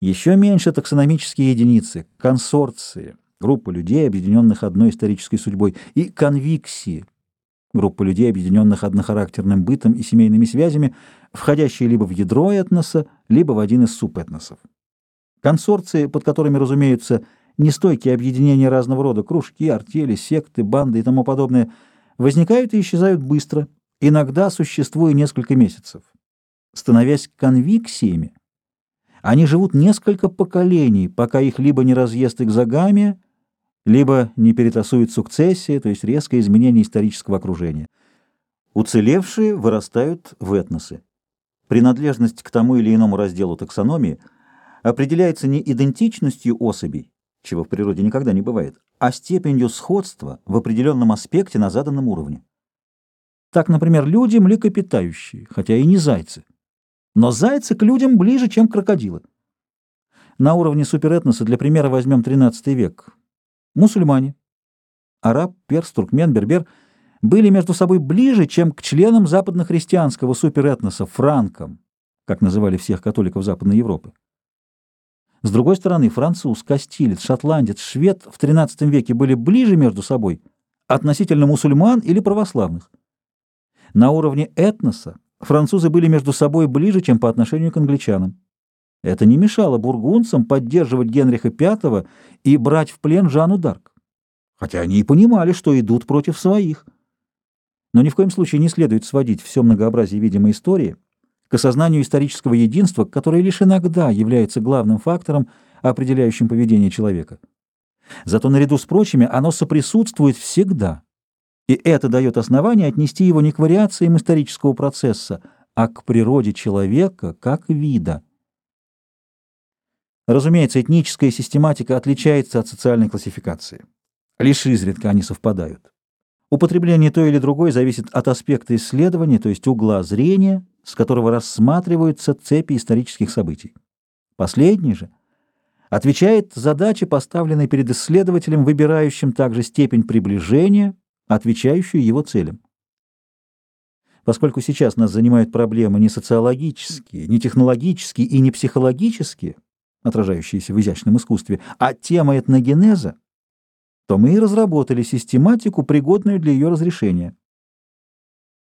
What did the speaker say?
Еще меньше таксономические единицы, консорции, группа людей, объединенных одной исторической судьбой, и конвиксии, группа людей, объединенных однохарактерным бытом и семейными связями, входящие либо в ядро этноса, либо в один из субэтносов. Консорции, под которыми, разумеются, нестойкие объединения разного рода, кружки, артели, секты, банды и тому подобное, возникают и исчезают быстро, иногда существуя несколько месяцев. Становясь конвиксиями, они живут несколько поколений, пока их либо не разъест экзогамия, либо не перетасует сукцессия, то есть резкое изменение исторического окружения. Уцелевшие вырастают в этносы. Принадлежность к тому или иному разделу таксономии определяется не идентичностью особей, чего в природе никогда не бывает, а степенью сходства в определенном аспекте на заданном уровне. Так, например, люди млекопитающие, хотя и не зайцы. Но зайцы к людям ближе, чем крокодилы. На уровне суперэтноса для примера возьмем XIII век. Мусульмане, араб, перс, туркмен, бербер были между собой ближе, чем к членам западнохристианского суперэтноса, франкам, как называли всех католиков Западной Европы. С другой стороны, француз, кастилец, шотландец, швед в XIII веке были ближе между собой относительно мусульман или православных. На уровне этноса французы были между собой ближе, чем по отношению к англичанам. Это не мешало бургундцам поддерживать Генриха V и брать в плен Жанну Дарк, хотя они и понимали, что идут против своих. Но ни в коем случае не следует сводить все многообразие видимой истории к осознанию исторического единства, которое лишь иногда является главным фактором, определяющим поведение человека. Зато наряду с прочими оно соприсутствует всегда, и это дает основание отнести его не к вариациям исторического процесса, а к природе человека как вида. Разумеется, этническая систематика отличается от социальной классификации. Лишь изредка они совпадают. Употребление той или другой зависит от аспекта исследования, то есть угла зрения, с которого рассматриваются цепи исторических событий. Последний же отвечает задаче, поставленной перед исследователем, выбирающим также степень приближения, отвечающую его целям. Поскольку сейчас нас занимают проблемы не социологические, не технологические и не психологические, отражающиеся в изящном искусстве, а тема этногенеза, то мы и разработали систематику, пригодную для ее разрешения.